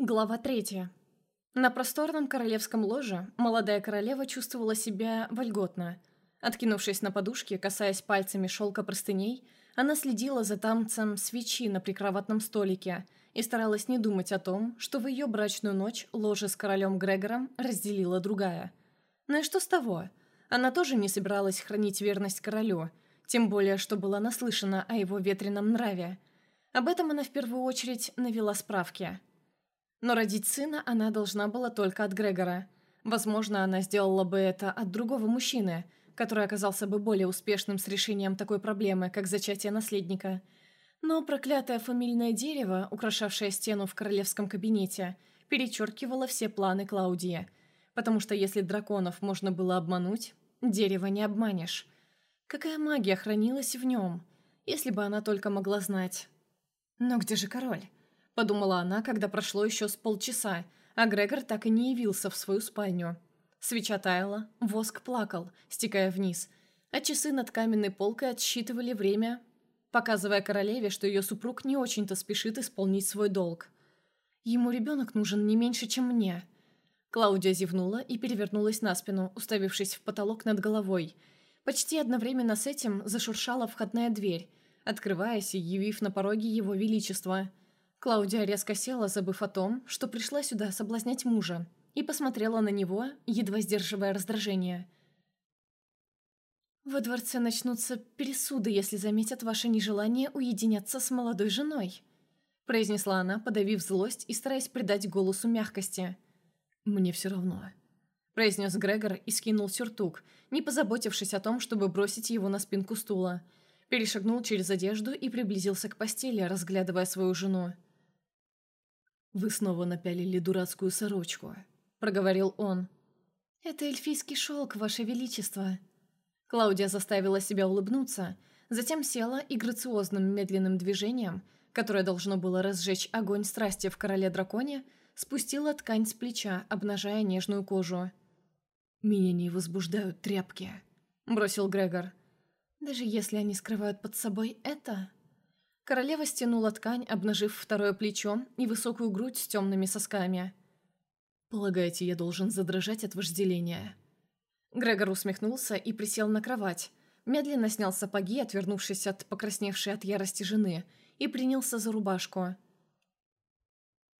Глава третья. На просторном королевском ложе молодая королева чувствовала себя вольготно. Откинувшись на подушке, касаясь пальцами шелка простыней, она следила за танцем свечи на прикроватном столике и старалась не думать о том, что в ее брачную ночь ложе с королем Грегором разделила другая. Ну и что с того? Она тоже не собиралась хранить верность королю, тем более, что была наслышана о его ветреном нраве. Об этом она в первую очередь навела справки – но родить сына она должна была только от Грегора. Возможно, она сделала бы это от другого мужчины, который оказался бы более успешным с решением такой проблемы, как зачатие наследника. Но проклятое фамильное дерево, украшавшее стену в королевском кабинете, перечеркивало все планы Клаудии. Потому что если драконов можно было обмануть, дерево не обманешь. Какая магия хранилась в нем, если бы она только могла знать. Но где же король? Подумала она, когда прошло еще с полчаса, а Грегор так и не явился в свою спальню. Свеча таяла, воск плакал, стекая вниз, а часы над каменной полкой отсчитывали время, показывая королеве, что ее супруг не очень-то спешит исполнить свой долг. «Ему ребенок нужен не меньше, чем мне». Клаудия зевнула и перевернулась на спину, уставившись в потолок над головой. Почти одновременно с этим зашуршала входная дверь, открываясь и явив на пороге его величество – Клаудия резко села, забыв о том, что пришла сюда соблазнять мужа, и посмотрела на него, едва сдерживая раздражение. «Во дворце начнутся пересуды, если заметят ваше нежелание уединяться с молодой женой», произнесла она, подавив злость и стараясь придать голосу мягкости. «Мне все равно», произнес Грегор и скинул сюртук, не позаботившись о том, чтобы бросить его на спинку стула. Перешагнул через одежду и приблизился к постели, разглядывая свою жену. «Вы снова напялили дурацкую сорочку», — проговорил он. «Это эльфийский шелк, Ваше Величество». Клаудия заставила себя улыбнуться, затем села и грациозным медленным движением, которое должно было разжечь огонь страсти в короле-драконе, спустила ткань с плеча, обнажая нежную кожу. «Меня не возбуждают тряпки», — бросил Грегор. «Даже если они скрывают под собой это...» Королева стянула ткань, обнажив второе плечо и высокую грудь с темными сосками. «Полагаете, я должен задрожать от вожделения?» Грегор усмехнулся и присел на кровать. Медленно снял сапоги, отвернувшись от покрасневшей от ярости жены, и принялся за рубашку.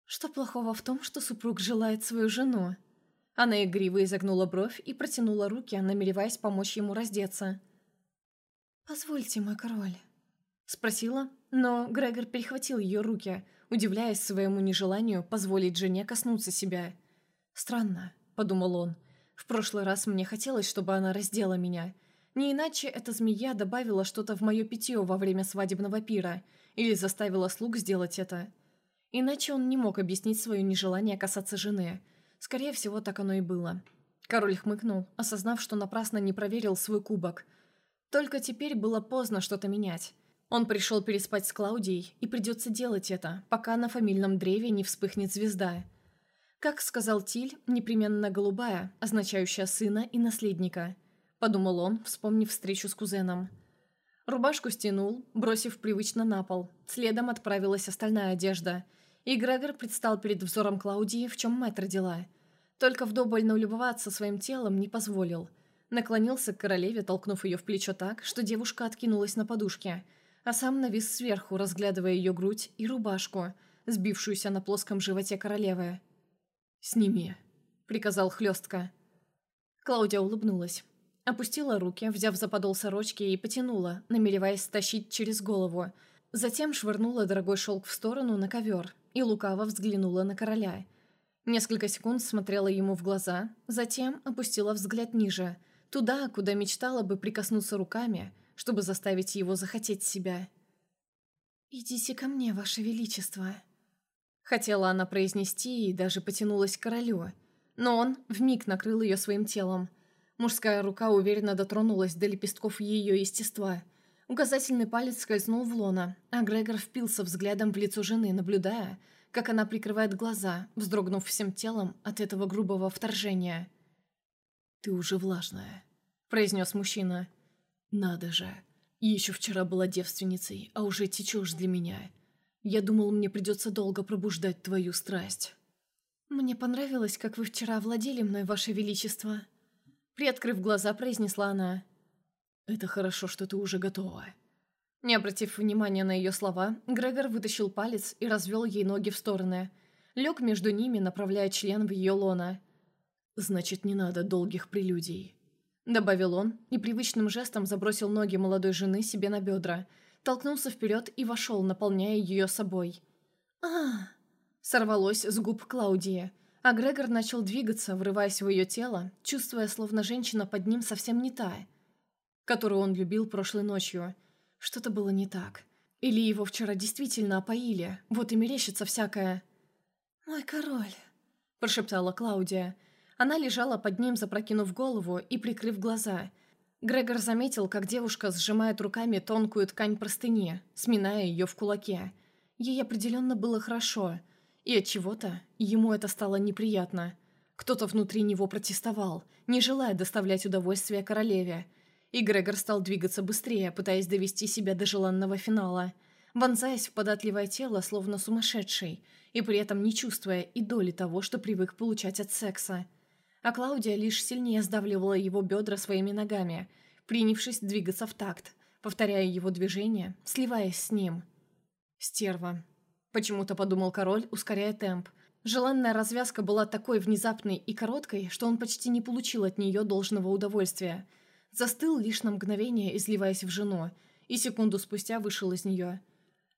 «Что плохого в том, что супруг желает свою жену?» Она игриво изогнула бровь и протянула руки, намереваясь помочь ему раздеться. «Позвольте, мой король». Спросила, но Грегор перехватил ее руки, удивляясь своему нежеланию позволить жене коснуться себя. «Странно», — подумал он. «В прошлый раз мне хотелось, чтобы она раздела меня. Не иначе эта змея добавила что-то в мое питье во время свадебного пира или заставила слуг сделать это. Иначе он не мог объяснить свое нежелание касаться жены. Скорее всего, так оно и было». Король хмыкнул, осознав, что напрасно не проверил свой кубок. Только теперь было поздно что-то менять. Он пришел переспать с Клаудией, и придется делать это, пока на фамильном древе не вспыхнет звезда. Как сказал Тиль, непременно голубая, означающая сына и наследника. Подумал он, вспомнив встречу с кузеном. Рубашку стянул, бросив привычно на пол. Следом отправилась остальная одежда. И Грегор предстал перед взором Клаудии, в чем мать родила. Только вдоволь налюбоваться своим телом не позволил. Наклонился к королеве, толкнув ее в плечо так, что девушка откинулась на подушке – а сам навис сверху, разглядывая ее грудь и рубашку, сбившуюся на плоском животе королевы. «Сними», — приказал хлестко. Клаудия улыбнулась. Опустила руки, взяв за подол сорочки и потянула, намереваясь стащить через голову. Затем швырнула дорогой шелк в сторону на ковер и лукаво взглянула на короля. Несколько секунд смотрела ему в глаза, затем опустила взгляд ниже, туда, куда мечтала бы прикоснуться руками — чтобы заставить его захотеть себя. «Идите ко мне, Ваше Величество», — хотела она произнести и даже потянулась к королю, но он вмиг накрыл ее своим телом. Мужская рука уверенно дотронулась до лепестков ее естества. Указательный палец скользнул в лона, а Грегор впился взглядом в лицо жены, наблюдая, как она прикрывает глаза, вздрогнув всем телом от этого грубого вторжения. «Ты уже влажная», — произнес мужчина. «Надо же. Еще вчера была девственницей, а уже течешь для меня. Я думал, мне придется долго пробуждать твою страсть». «Мне понравилось, как вы вчера овладели мной, Ваше Величество», приоткрыв глаза, произнесла она. «Это хорошо, что ты уже готова». Не обратив внимания на ее слова, Грегор вытащил палец и развел ей ноги в стороны. Лег между ними, направляя член в ее лона. «Значит, не надо долгих прелюдий», — добавил он и привычным жестом забросил ноги молодой жены себе на бедра, толкнулся вперед и вошел, наполняя ее собой. а Сорвалось с губ Клаудии, а Грегор начал двигаться, врываясь в ее тело, чувствуя, словно женщина под ним совсем не та, которую он любил прошлой ночью. Что-то было не так. Или его вчера действительно опоили, вот и мерещится всякое. «Мой король», — прошептала Клаудия, — она лежала под ним, запрокинув голову и прикрыв глаза. Грегор заметил, как девушка сжимает руками тонкую ткань простыни, сминая ее в кулаке. Ей определенно было хорошо, и от чего-то ему это стало неприятно. Кто-то внутри него протестовал, не желая доставлять удовольствие королеве. И Грегор стал двигаться быстрее, пытаясь довести себя до желанного финала, вонзаясь в податливое тело, словно сумасшедший, и при этом не чувствуя и доли того, что привык получать от секса а Клаудия лишь сильнее сдавливала его бедра своими ногами, принявшись двигаться в такт, повторяя его движения, сливаясь с ним. «Стерва», — почему-то подумал король, ускоряя темп. Желанная развязка была такой внезапной и короткой, что он почти не получил от нее должного удовольствия. Застыл лишь на мгновение, изливаясь в жену, и секунду спустя вышел из нее.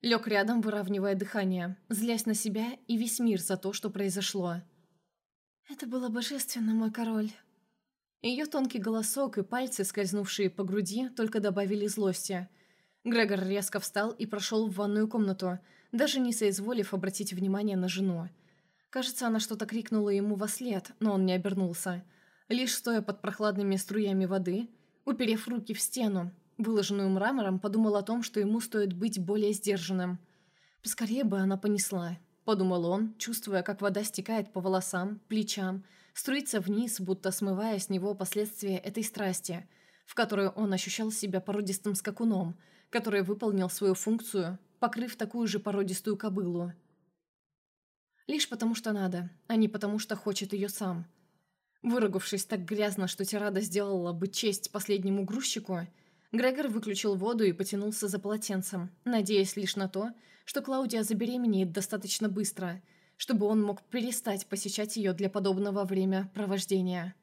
Лег рядом, выравнивая дыхание, злясь на себя и весь мир за то, что произошло. «Это было божественно, мой король». Ее тонкий голосок и пальцы, скользнувшие по груди, только добавили злости. Грегор резко встал и прошел в ванную комнату, даже не соизволив обратить внимание на жену. Кажется, она что-то крикнула ему во след, но он не обернулся. Лишь стоя под прохладными струями воды, уперев руки в стену, выложенную мрамором, подумал о том, что ему стоит быть более сдержанным. Поскорее бы она понесла подумал он, чувствуя, как вода стекает по волосам, плечам, струится вниз, будто смывая с него последствия этой страсти, в которой он ощущал себя породистым скакуном, который выполнил свою функцию, покрыв такую же породистую кобылу. Лишь потому что надо, а не потому что хочет ее сам. Выругавшись так грязно, что тирада сделала бы честь последнему грузчику, Грегор выключил воду и потянулся за полотенцем, надеясь лишь на то, что Клаудия забеременеет достаточно быстро, чтобы он мог перестать посещать ее для подобного времяпровождения.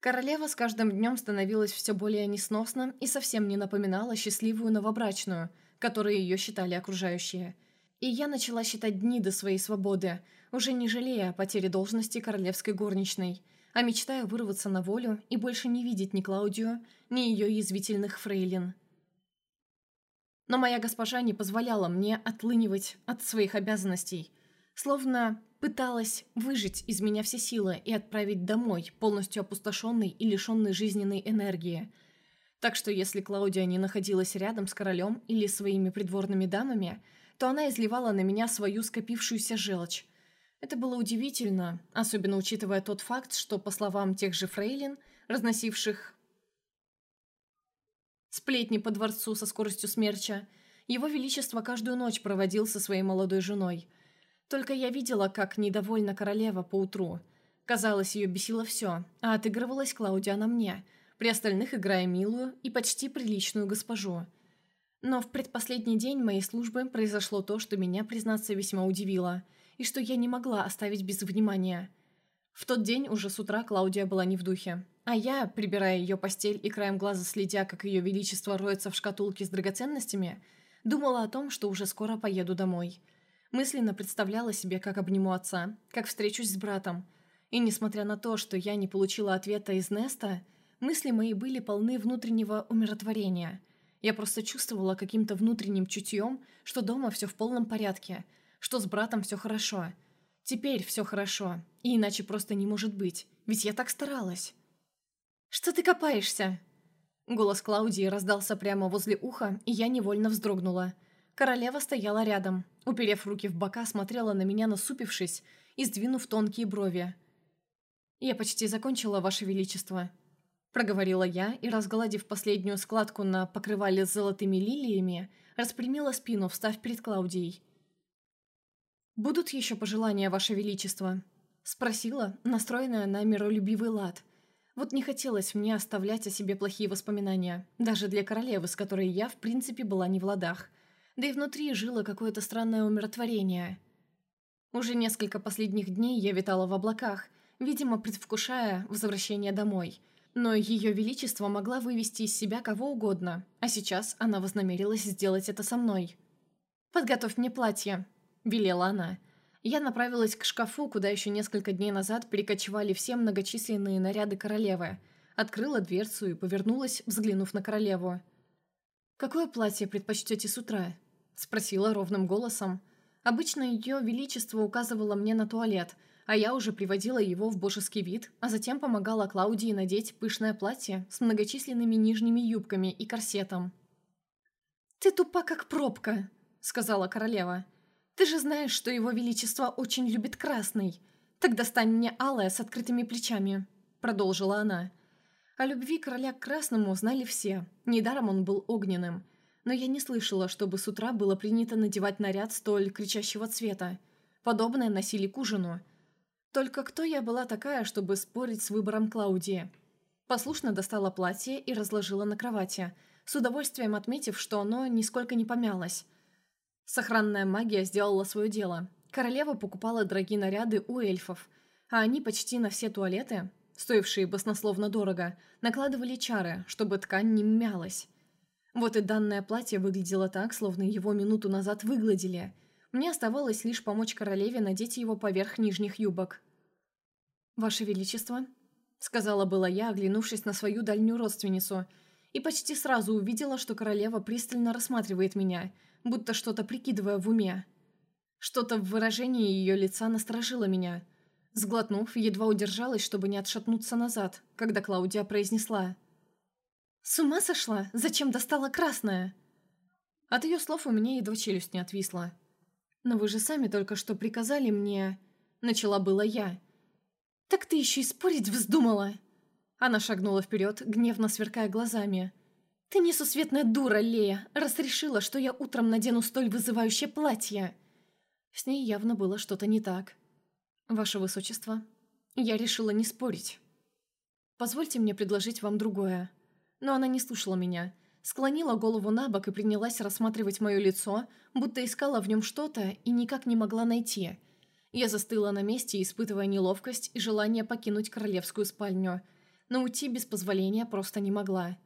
Королева с каждым днем становилась все более несносна и совсем не напоминала счастливую новобрачную, которой ее считали окружающие. И я начала считать дни до своей свободы, уже не жалея о потере должности королевской горничной, а мечтая вырваться на волю и больше не видеть ни Клаудию, ни ее язвительных фрейлин – но моя госпожа не позволяла мне отлынивать от своих обязанностей, словно пыталась выжить из меня все силы и отправить домой, полностью опустошенной и лишенной жизненной энергии. Так что если Клаудия не находилась рядом с королем или своими придворными дамами, то она изливала на меня свою скопившуюся желчь. Это было удивительно, особенно учитывая тот факт, что, по словам тех же фрейлин, разносивших сплетни по дворцу со скоростью смерча. Его Величество каждую ночь проводил со своей молодой женой. Только я видела, как недовольна королева поутру. Казалось, ее бесило все, а отыгрывалась Клаудия на мне, при остальных играя милую и почти приличную госпожу. Но в предпоследний день моей службы произошло то, что меня, признаться, весьма удивило, и что я не могла оставить без внимания. В тот день уже с утра Клаудия была не в духе. А я, прибирая ее постель и краем глаза следя, как ее величество роется в шкатулке с драгоценностями, думала о том, что уже скоро поеду домой. Мысленно представляла себе, как обниму отца, как встречусь с братом. И несмотря на то, что я не получила ответа из Неста, мысли мои были полны внутреннего умиротворения. Я просто чувствовала каким-то внутренним чутьем, что дома все в полном порядке, что с братом все хорошо. Теперь все хорошо, и иначе просто не может быть, ведь я так старалась. «Что ты копаешься?» Голос Клаудии раздался прямо возле уха, и я невольно вздрогнула. Королева стояла рядом, уперев руки в бока, смотрела на меня, насупившись и сдвинув тонкие брови. «Я почти закончила, Ваше Величество», — проговорила я и, разгладив последнюю складку на покрывале с золотыми лилиями, распрямила спину, встав перед Клаудией. «Будут еще пожелания, Ваше Величество?» Спросила, настроенная на миролюбивый лад. Вот не хотелось мне оставлять о себе плохие воспоминания, даже для королевы, с которой я, в принципе, была не в ладах. Да и внутри жило какое-то странное умиротворение. Уже несколько последних дней я витала в облаках, видимо, предвкушая возвращение домой. Но Ее Величество могла вывести из себя кого угодно, а сейчас она вознамерилась сделать это со мной. «Подготовь мне платье», — велела она. Я направилась к шкафу, куда еще несколько дней назад перекочевали все многочисленные наряды королевы. Открыла дверцу и повернулась, взглянув на королеву. «Какое платье предпочтете с утра?» – спросила ровным голосом. Обычно ее величество указывало мне на туалет, а я уже приводила его в божеский вид, а затем помогала Клаудии надеть пышное платье с многочисленными нижними юбками и корсетом. «Ты тупа, как пробка», — сказала королева. Ты же знаешь, что его величество очень любит красный. Тогда стань мне алая с открытыми плечами», — продолжила она. О любви короля к красному знали все. Недаром он был огненным. Но я не слышала, чтобы с утра было принято надевать наряд столь кричащего цвета. Подобное носили к ужину. Только кто я была такая, чтобы спорить с выбором Клаудии? Послушно достала платье и разложила на кровати, с удовольствием отметив, что оно нисколько не помялось. Сохранная магия сделала свое дело. Королева покупала дорогие наряды у эльфов, а они почти на все туалеты, стоившие баснословно дорого, накладывали чары, чтобы ткань не мялась. Вот и данное платье выглядело так, словно его минуту назад выгладили. Мне оставалось лишь помочь королеве надеть его поверх нижних юбок. «Ваше Величество», — сказала была я, оглянувшись на свою дальнюю родственницу, и почти сразу увидела, что королева пристально рассматривает меня — будто что-то прикидывая в уме. Что-то в выражении ее лица насторожило меня. Сглотнув, едва удержалась, чтобы не отшатнуться назад, когда Клаудия произнесла. «С ума сошла? Зачем достала красное?» От ее слов у меня едва челюсть не отвисла. «Но вы же сами только что приказали мне...» Начала было я. «Так ты еще и спорить вздумала!» Она шагнула вперед, гневно сверкая глазами. «Ты несусветная дура, Лея, раз решила, что я утром надену столь вызывающее платье!» С ней явно было что-то не так. «Ваше Высочество, я решила не спорить. Позвольте мне предложить вам другое». Но она не слушала меня, склонила голову на бок и принялась рассматривать мое лицо, будто искала в нем что-то и никак не могла найти. Я застыла на месте, испытывая неловкость и желание покинуть королевскую спальню, но уйти без позволения просто не могла.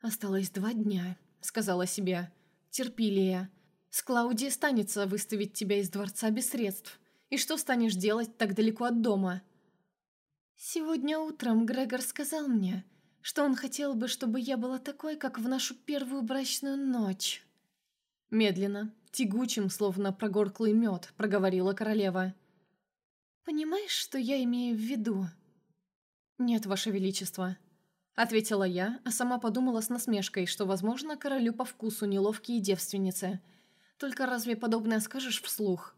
«Осталось два дня», — сказала себе. «Терпи, Лея. С Клаудией станется выставить тебя из дворца без средств. И что станешь делать так далеко от дома?» «Сегодня утром Грегор сказал мне, что он хотел бы, чтобы я была такой, как в нашу первую брачную ночь». Медленно, тягучим, словно прогорклый мед, проговорила королева. «Понимаешь, что я имею в виду?» «Нет, Ваше Величество», Ответила я, а сама подумала с насмешкой, что, возможно, королю по вкусу неловкие девственницы. Только разве подобное скажешь вслух?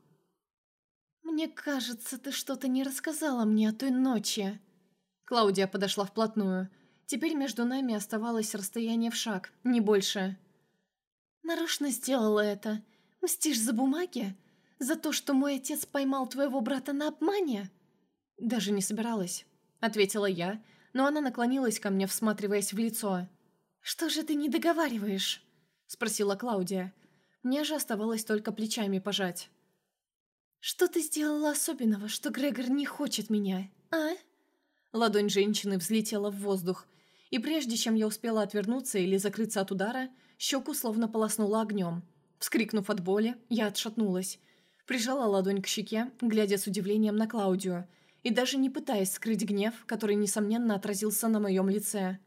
«Мне кажется, ты что-то не рассказала мне о той ночи». Клаудия подошла вплотную. Теперь между нами оставалось расстояние в шаг, не больше. «Нарочно сделала это. Мстишь за бумаги? За то, что мой отец поймал твоего брата на обмане?» «Даже не собиралась», — ответила я, — но она наклонилась ко мне, всматриваясь в лицо. «Что же ты не договариваешь?» — спросила Клаудия. Мне же оставалось только плечами пожать. «Что ты сделала особенного, что Грегор не хочет меня, а?» Ладонь женщины взлетела в воздух, и прежде чем я успела отвернуться или закрыться от удара, щеку словно полоснула огнем. Вскрикнув от боли, я отшатнулась. Прижала ладонь к щеке, глядя с удивлением на Клаудию, и даже не пытаясь скрыть гнев, который, несомненно, отразился на моем лице.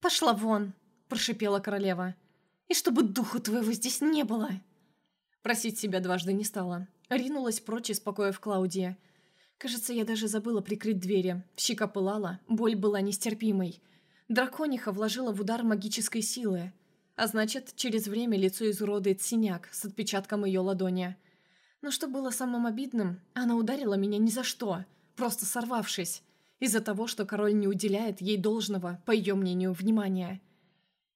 «Пошла вон!» – прошипела королева. «И чтобы духу твоего здесь не было!» Просить себя дважды не стала. Ринулась прочь из Клаудии. Кажется, я даже забыла прикрыть двери. Щека пылала, боль была нестерпимой. Дракониха вложила в удар магической силы. А значит, через время лицо изуродует синяк с отпечатком ее ладони. Но что было самым обидным, она ударила меня ни за что – просто сорвавшись, из-за того, что король не уделяет ей должного, по ее мнению, внимания.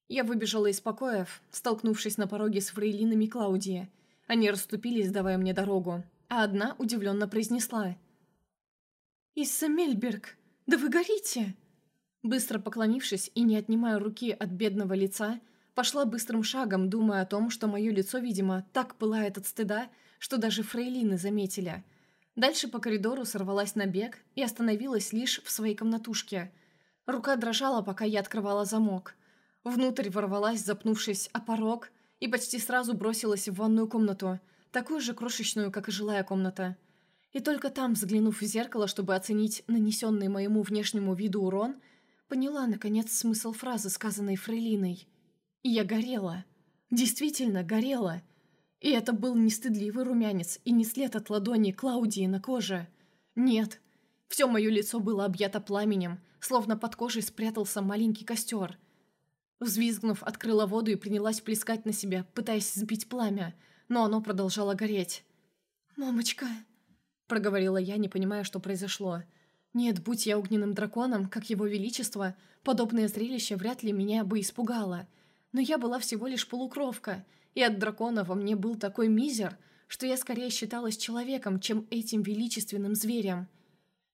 Я выбежала из покоев, столкнувшись на пороге с фрейлинами Клаудии. Они расступились, давая мне дорогу. а одна удивленно произнесла. «Исса Мельберг, да вы горите!» Быстро поклонившись и не отнимая руки от бедного лица, пошла быстрым шагом, думая о том, что мое лицо, видимо, так пылает от стыда, что даже фрейлины заметили. Дальше по коридору сорвалась на бег и остановилась лишь в своей комнатушке. Рука дрожала, пока я открывала замок. Внутрь ворвалась, запнувшись о порог, и почти сразу бросилась в ванную комнату, такую же крошечную, как и жилая комната. И только там, взглянув в зеркало, чтобы оценить нанесенный моему внешнему виду урон, поняла, наконец, смысл фразы, сказанной Фрейлиной. И я горела. Действительно горела. И это был не стыдливый румянец и не след от ладони Клаудии на коже. Нет. Все мое лицо было объято пламенем, словно под кожей спрятался маленький костер. Взвизгнув, открыла воду и принялась плескать на себя, пытаясь сбить пламя, но оно продолжало гореть. «Мамочка», — проговорила я, не понимая, что произошло. Нет, будь я огненным драконом, как его величество, подобное зрелище вряд ли меня бы испугало. Но я была всего лишь полукровка, и от дракона во мне был такой мизер, что я скорее считалась человеком, чем этим величественным зверем.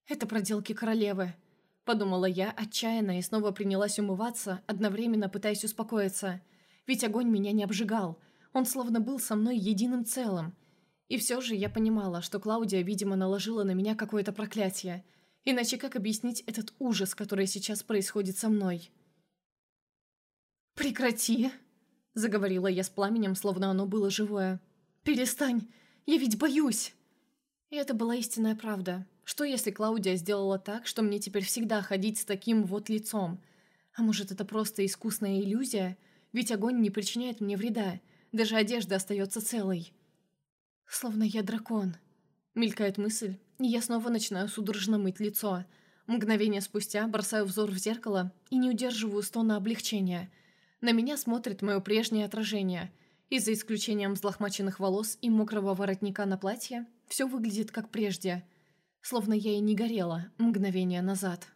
«Это проделки королевы», — подумала я отчаянно и снова принялась умываться, одновременно пытаясь успокоиться. Ведь огонь меня не обжигал, он словно был со мной единым целым. И все же я понимала, что Клаудия, видимо, наложила на меня какое-то проклятие — Иначе как объяснить этот ужас, который сейчас происходит со мной? «Прекрати!» — заговорила я с пламенем, словно оно было живое. «Перестань! Я ведь боюсь!» И это была истинная правда. Что если Клаудия сделала так, что мне теперь всегда ходить с таким вот лицом? А может, это просто искусная иллюзия? Ведь огонь не причиняет мне вреда. Даже одежда остается целой. Словно я дракон. Мелькает мысль, и я снова начинаю судорожно мыть лицо. Мгновение спустя бросаю взор в зеркало и не удерживаю стона облегчения. На меня смотрит мое прежнее отражение. И за исключением взлохмаченных волос и мокрого воротника на платье, все выглядит как прежде. Словно я и не горела мгновение назад.